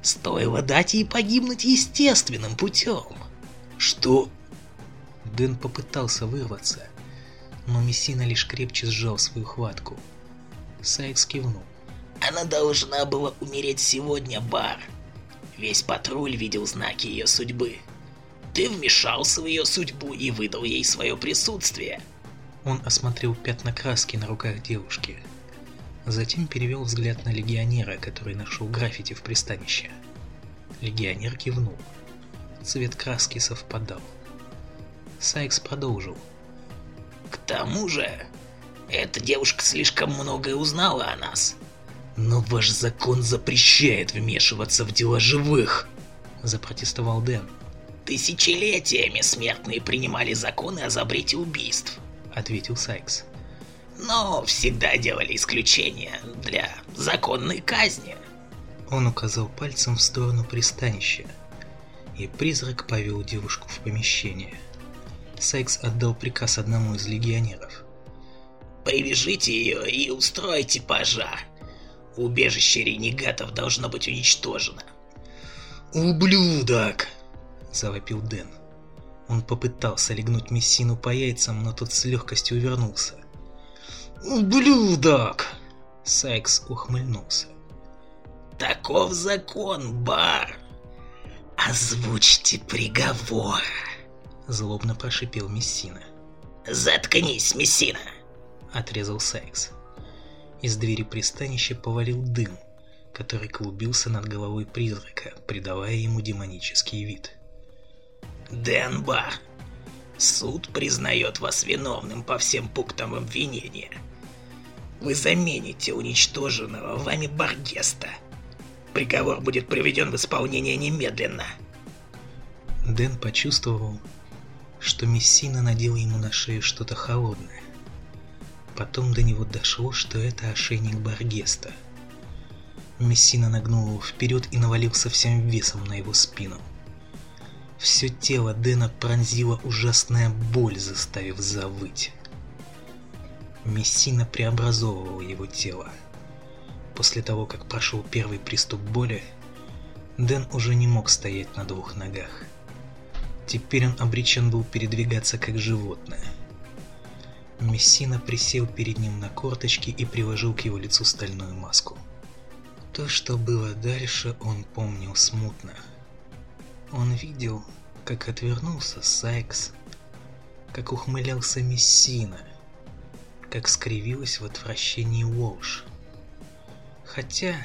Стоило дать ей погибнуть естественным путем. Что? Дэн попытался вырваться, но Мессина лишь крепче сжал свою хватку. Сайкс кивнул. Она должна была умереть сегодня, Бар. Весь патруль видел знаки ее судьбы. Ты вмешался в ее судьбу и выдал ей свое присутствие. Он осмотрел пятна краски на руках девушки. Затем перевел взгляд на легионера, который нашел граффити в пристанище. Легионер кивнул. Цвет краски совпадал. Сайкс продолжил. К тому же, эта девушка слишком многое узнала о нас. Но ваш закон запрещает вмешиваться в дела живых, запротестовал Дэн. Тысячелетиями смертные принимали законы о запрете убийств, ответил Сайкс. Но всегда делали исключения для законной казни. Он указал пальцем в сторону пристанища, и призрак повел девушку в помещение. Сайкс отдал приказ одному из легионеров. «Привяжите ее и устройте пожар. Убежище ренегатов должно быть уничтожено». «Ублюдок!» – завопил Дэн. Он попытался легнуть Мессину по яйцам, но тот с легкостью увернулся. «Ублюдок!» Сайкс ухмыльнулся. «Таков закон, бар! Озвучьте приговор!» Злобно прошипел Мессина. «Заткнись, Мессина!» Отрезал Сайкс. Из двери пристанища повалил дым, который клубился над головой призрака, придавая ему демонический вид. «Денбар, суд признает вас виновным по всем пунктам обвинения. Вы замените уничтоженного вами Баргеста. Приговор будет приведен в исполнение немедленно». Дэн почувствовал, что Мессина надел ему на шею что-то холодное. Потом до него дошло, что это ошейник Баргеста. Мессина нагнул его вперед и навалился всем весом на его спину. Все тело Дэна пронзила ужасная боль, заставив завыть. Мессина преобразовывал его тело. После того, как прошел первый приступ боли, Дэн уже не мог стоять на двух ногах. Теперь он обречен был передвигаться как животное. Мессина присел перед ним на корточки и приложил к его лицу стальную маску. То, что было дальше, он помнил смутно. Он видел, как отвернулся Сайкс, как ухмылялся Мессина, как скривилась в отвращении Уолш. Хотя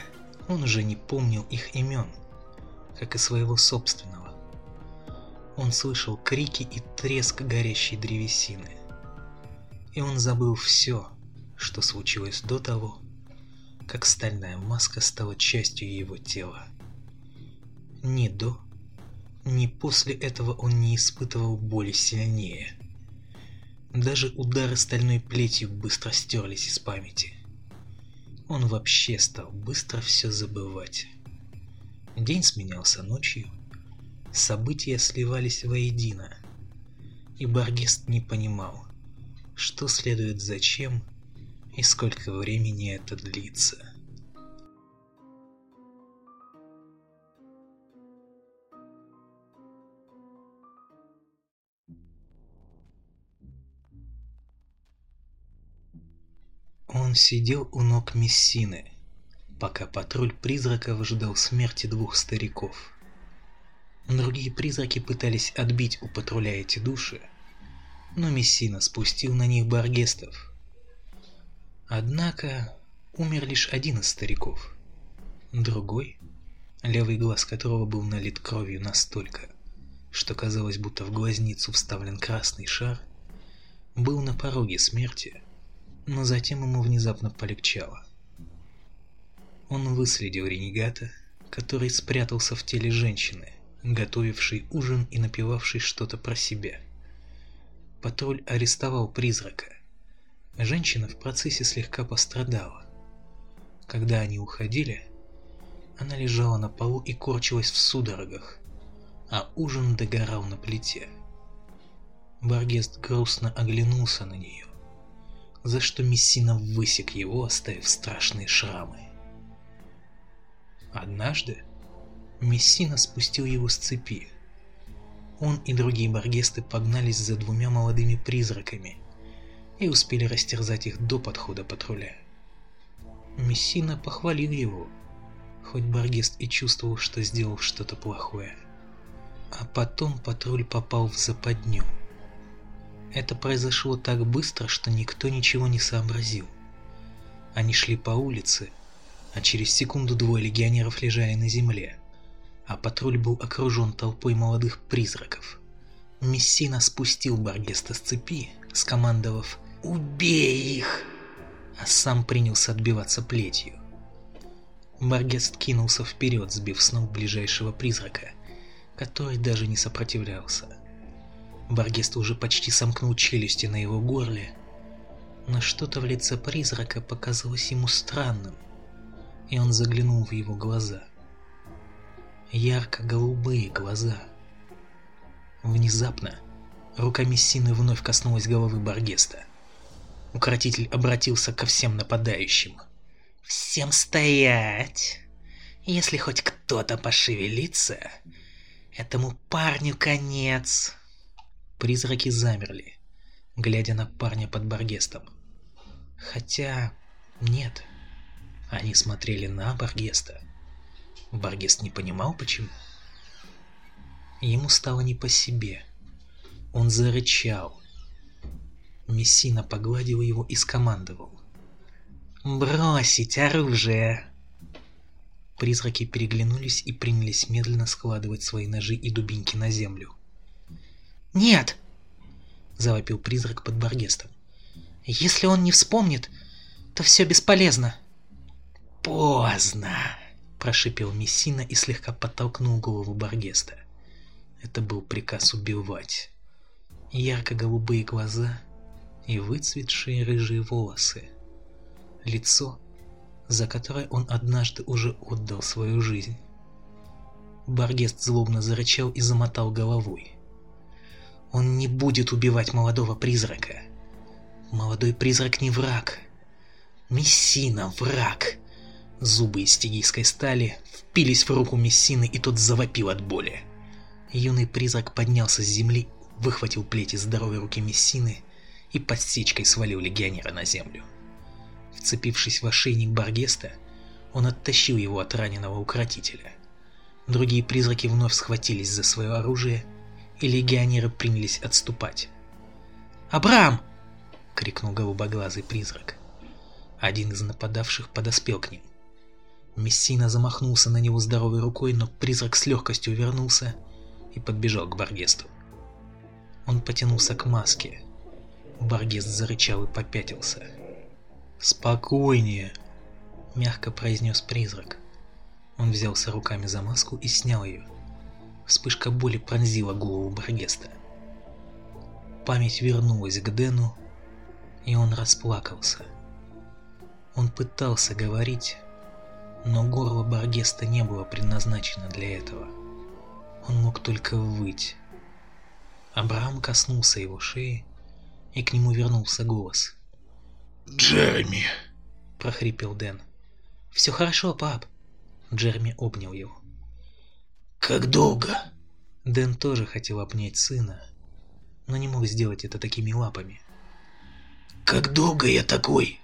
он уже не помнил их имен, как и своего собственного. Он слышал крики и треск горящей древесины. И он забыл все, что случилось до того, как стальная маска стала частью его тела. Ни до, ни после этого он не испытывал боли сильнее. Даже удары стальной плетью быстро стерлись из памяти. Он вообще стал быстро все забывать. День сменялся ночью, События сливались воедино, и Баргест не понимал, что следует зачем и сколько времени это длится. Он сидел у ног Мессины, пока патруль призраков ждал смерти двух стариков. Другие призраки пытались отбить у патруля эти души, но Мессина спустил на них баргестов. Однако умер лишь один из стариков. Другой, левый глаз которого был налит кровью настолько, что казалось, будто в глазницу вставлен красный шар, был на пороге смерти, но затем ему внезапно полегчало. Он выследил ренегата, который спрятался в теле женщины, готовивший ужин и напевавший что-то про себя. Патруль арестовал призрака. Женщина в процессе слегка пострадала. Когда они уходили, она лежала на полу и корчилась в судорогах, а ужин догорал на плите. Баргест грустно оглянулся на нее, за что Мессина высек его, оставив страшные шрамы. Однажды Мессина спустил его с цепи. Он и другие баргесты погнались за двумя молодыми призраками и успели растерзать их до подхода патруля. Мессина похвалил его, хоть баргест и чувствовал, что сделал что-то плохое. А потом патруль попал в западню. Это произошло так быстро, что никто ничего не сообразил. Они шли по улице, а через секунду двое легионеров лежали на земле, а патруль был окружен толпой молодых призраков. Мессина спустил Баргеста с цепи, скомандовав «Убей их!», а сам принялся отбиваться плетью. Баргест кинулся вперед, сбив с ног ближайшего призрака, который даже не сопротивлялся. Баргест уже почти сомкнул челюсти на его горле, но что-то в лице призрака показалось ему странным, и он заглянул в его глаза. Ярко-голубые глаза. Внезапно рука Мессины вновь коснулась головы Баргеста. Укротитель обратился ко всем нападающим. «Всем стоять! Если хоть кто-то пошевелится, этому парню конец!» Призраки замерли, глядя на парня под Баргестом. Хотя... нет. Они смотрели на Баргеста. Баргест не понимал, почему. Ему стало не по себе. Он зарычал. Мессина погладил его и скомандовал. «Бросить оружие!» Призраки переглянулись и принялись медленно складывать свои ножи и дубинки на землю. «Нет!» — завопил призрак под Баргестом. Если он не вспомнит, то все бесполезно. Поздно, прошипел Мессина и слегка подтолкнул голову Баргеста. Это был приказ убивать. Ярко-голубые глаза и выцветшие рыжие волосы. Лицо, за которое он однажды уже отдал свою жизнь. Баргест злобно зарычал и замотал головой. Он не будет убивать молодого призрака. Молодой призрак не враг. Мессина враг. Зубы из стигийской стали впились в руку Мессины, и тот завопил от боли. Юный призрак поднялся с земли, выхватил плеть из здоровой руки Мессины и подсечкой свалил легионера на землю. Вцепившись в ошейник Баргеста, он оттащил его от раненого укротителя. Другие призраки вновь схватились за свое оружие, и легионеры принялись отступать. «Абрам!» крикнул голубоглазый призрак. Один из нападавших подоспел к ним. Мессина замахнулся на него здоровой рукой, но призрак с легкостью вернулся и подбежал к Баргесту. Он потянулся к маске. Баргест зарычал и попятился. «Спокойнее!» — мягко произнес призрак. Он взялся руками за маску и снял ее. Вспышка боли пронзила голову Баргеста. Память вернулась к Дэну, и он расплакался. Он пытался говорить, но горло Баргеста не было предназначено для этого. Он мог только выть. Абрахам коснулся его шеи, и к нему вернулся голос. «Джереми!» – прохрипел Дэн. «Все хорошо, пап!» Джереми обнял его. «Как долго?» Дэн тоже хотел обнять сына, но не мог сделать это такими лапами. Как долго я такой?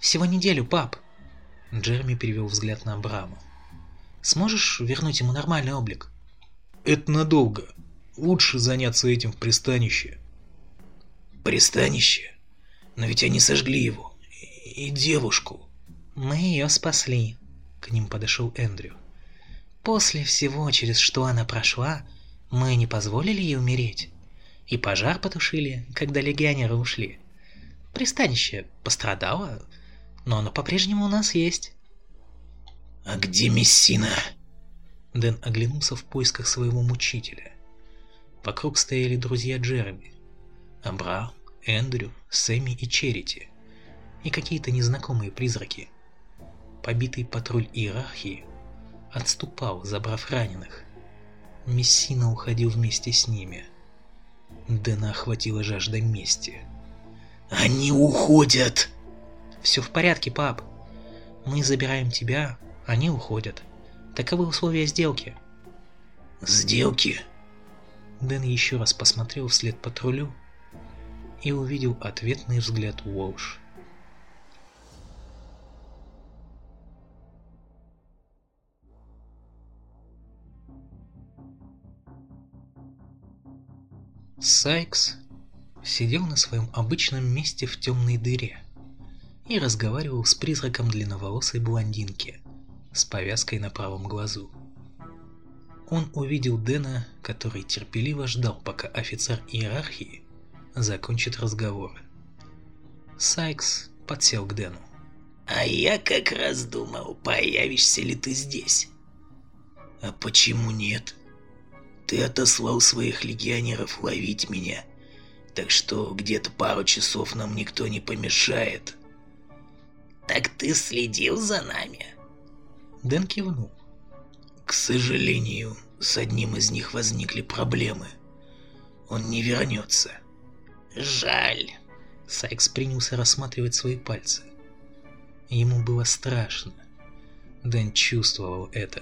Всего неделю, пап. Джереми перевел взгляд на Абрама. Сможешь вернуть ему нормальный облик? Это надолго. Лучше заняться этим в пристанище. Пристанище? Но ведь они сожгли его. И девушку. Мы ее спасли. К ним подошел Эндрю. После всего, через что она прошла, мы не позволили ей умереть. И пожар потушили, когда легионеры ушли. Пристанище пострадало, но оно по-прежнему у нас есть. А где Мессина? Дэн оглянулся в поисках своего мучителя. Вокруг стояли друзья Джереми. Абрахам, Эндрю, Сэмми и Черити. И какие-то незнакомые призраки. Побитый патруль иерархии отступал, забрав раненых. Мессина уходил вместе с ними. Дэна охватила жажда мести. Они уходят. Все в порядке, пап. Мы забираем тебя, они уходят. Таковы условия сделки. Сделки? Дэн еще раз посмотрел вслед патрулю и увидел ответный взгляд Уолш. Сайкс сидел на своем обычном месте в темной дыре и разговаривал с призраком длинноволосой блондинки с повязкой на правом глазу. Он увидел Дэна, который терпеливо ждал, пока офицер иерархии закончит разговор. Сайкс подсел к Дэну. А я как раз думал, появишься ли ты здесь. А почему нет? Ты отослал своих легионеров ловить меня, так что где-то пару часов нам никто не помешает. Так ты следил за нами? Дэн кивнул. К сожалению, с одним из них возникли проблемы. Он не вернется. Жаль. Сайкс принялся рассматривать свои пальцы. Ему было страшно. Дэн чувствовал это.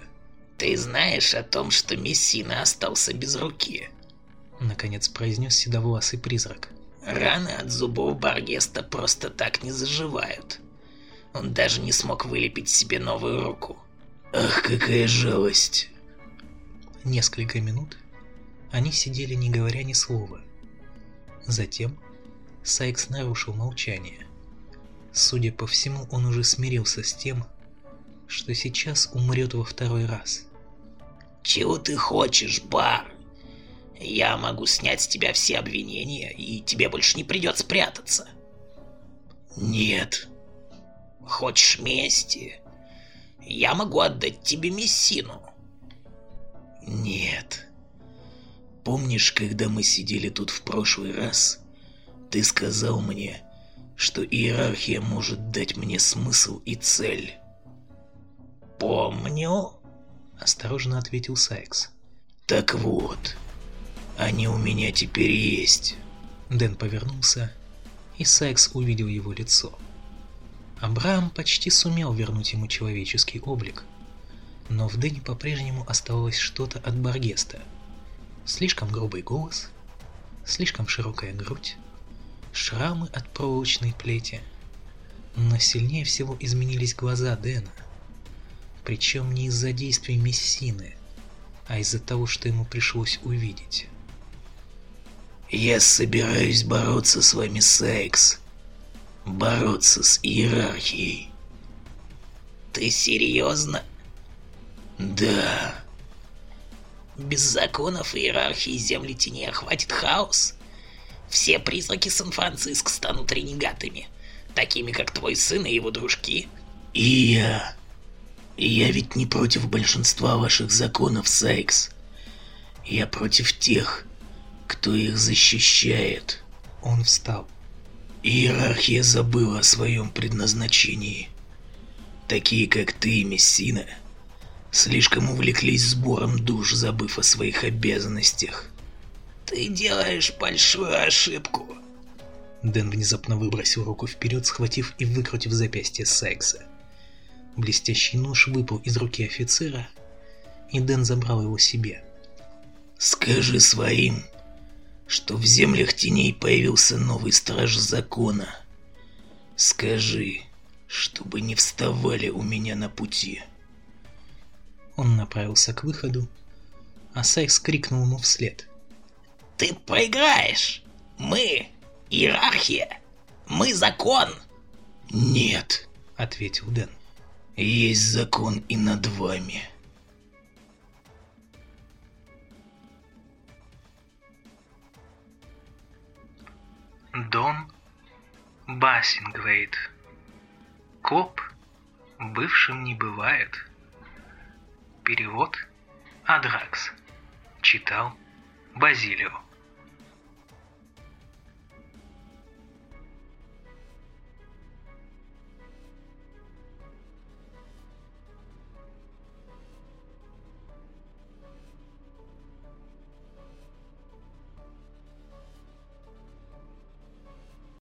«Ты знаешь о том, что Мессина остался без руки?» Наконец произнес седовласый призрак. «Раны от зубов Баргеста просто так не заживают. Он даже не смог вылепить себе новую руку. Ах, какая жалость!» Несколько минут они сидели, не говоря ни слова. Затем Сайкс нарушил молчание. Судя по всему, он уже смирился с тем, что сейчас умрет во второй раз. Чего ты хочешь, Бар? Я могу снять с тебя все обвинения, и тебе больше не придется прятаться. Нет. Хочешь мести? Я могу отдать тебе Мессину. Нет. Помнишь, когда мы сидели тут в прошлый раз? Ты сказал мне, что иерархия может дать мне смысл и цель. Помню. — осторожно ответил Сайкс. «Так вот, они у меня теперь есть». Дэн повернулся, и Сайкс увидел его лицо. Абрaham почти сумел вернуть ему человеческий облик, но в Дэне по-прежнему оставалось что-то от Баргеста. Слишком грубый голос, слишком широкая грудь, шрамы от проволочной плети. Но сильнее всего изменились глаза Дэна — причем не из-за действий Мессины, а из-за того, что ему пришлось увидеть. «Я собираюсь бороться с вами, Секс. Бороться с иерархией». «Ты серьезно?» «Да». «Без законов иерархии земли теней охватит хаос. Все призраки Сан-Франциско станут ренегатами, такими как твой сын и его дружки». «И я...» Я ведь не против большинства ваших законов, Сайкс. Я против тех, кто их защищает. Он встал. Иерархия забыла о своем предназначении. Такие, как ты, Мессина, слишком увлеклись сбором душ, забыв о своих обязанностях. Ты делаешь большую ошибку. Дэн внезапно выбросил руку вперед, схватив и выкрутив запястье Сайкса. Блестящий нож выпал из руки офицера, и Дэн забрал его себе. «Скажи своим, что в землях теней появился новый страж закона. Скажи, чтобы не вставали у меня на пути». Он направился к выходу, а Сайкс крикнул ему вслед. «Ты проиграешь! Мы — иерархия! Мы — закон!» «Нет», — ответил Дэн. Есть закон и над вами. Дон Бассингвейт. Коп бывшим не бывает. Перевод Адракс. Читал Базилио.